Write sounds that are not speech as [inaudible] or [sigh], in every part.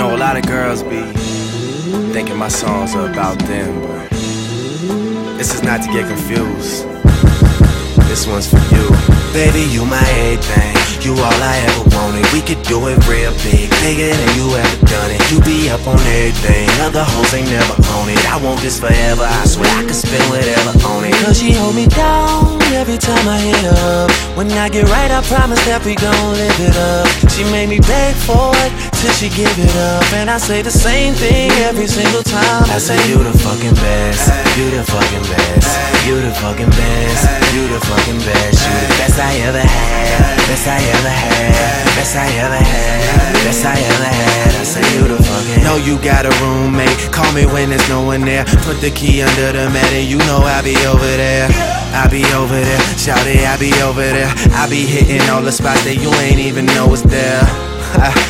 know, a lot of girls be thinking my songs are about them, but this is not to get confused. This one's for you. Baby, you my everything. You all I ever wanted. We could do it real big, bigger than you ever done it. You be up on everything. Other hoes ain't never on it. I want this forever. I swear I could spend whatever on it. Cause she hold me down every time I hit up. When I get right, I promise that we gon' live it up. She made me beg for it till she give it up. And I say the same thing every single time. I say, You the fucking best. You the fucking best. You the fucking best. You the fucking best. You the best I ever had. Best I ever had. Best I ever had. Best I ever had. I say, You the fucking. Know you got a roommate. Call me when there's no one there. Put the key under the mat and you know I'll be over there. I be over there, shout it, I be over there. I be hitting all the spots that you ain't even know is there. [laughs]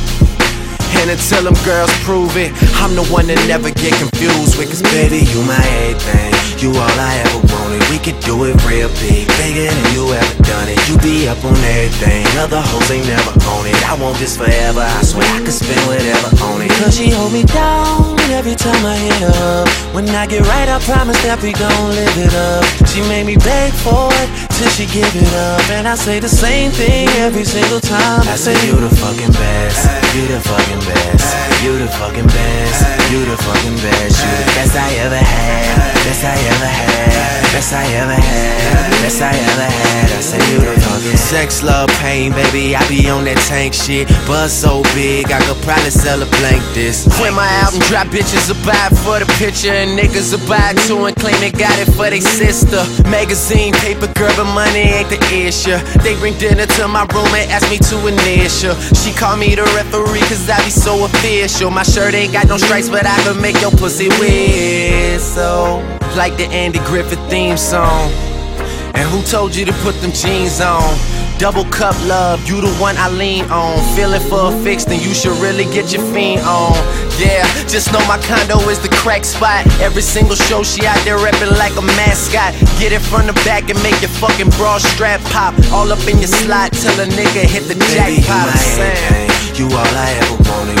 And until them girls prove it, I'm the one that never get confused with. Cause Baby, you my everything. You all I ever wanted. We could do it real big, bigger than you ever done it. You be up on everything. Other hoes ain't never on it. I want this forever. I swear I could spend whatever on it. Cause she hold me down every time I hit up. When I get right, I promise that we gon' live it up. She made me beg for it till she give it up. And I say the same thing every single time. I say, You the fucking best. The fucking best. You the fucking best. You the fucking best. You the best I ever had. Best I ever had. Best I ever had. Best I ever had. Say you the Sex, love, pain, baby, I be on that tank shit. Buzz so big, I could probably sell a blank this. When my album drop, bitches will buy for the picture, and niggas will buy too and claim they got it for they sister. Magazine, paper, girl, but money ain't the issue. They bring dinner to my room and ask me to initial. She call me the referee, cause I be so official. My shirt ain't got no stripes, but I can make your pussy whistle. Like the Andy Griffith theme song. And who told you to put them jeans on? Double cup love, you the one I lean on. Feeling for a fix, then you should really get your fiend on. Yeah, just know my condo is the crack spot. Every single show she out there reppin' like a mascot. Get it from the back and make your fucking bra strap pop. All up in your slot till a nigga hit the Baby, you jackpot. my saying. everything. You all I ever wanted.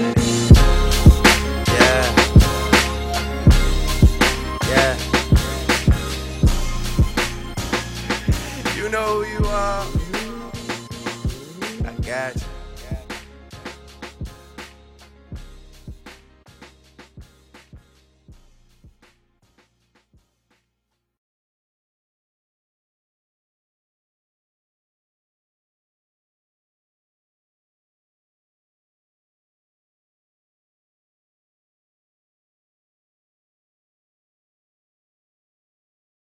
Yeah.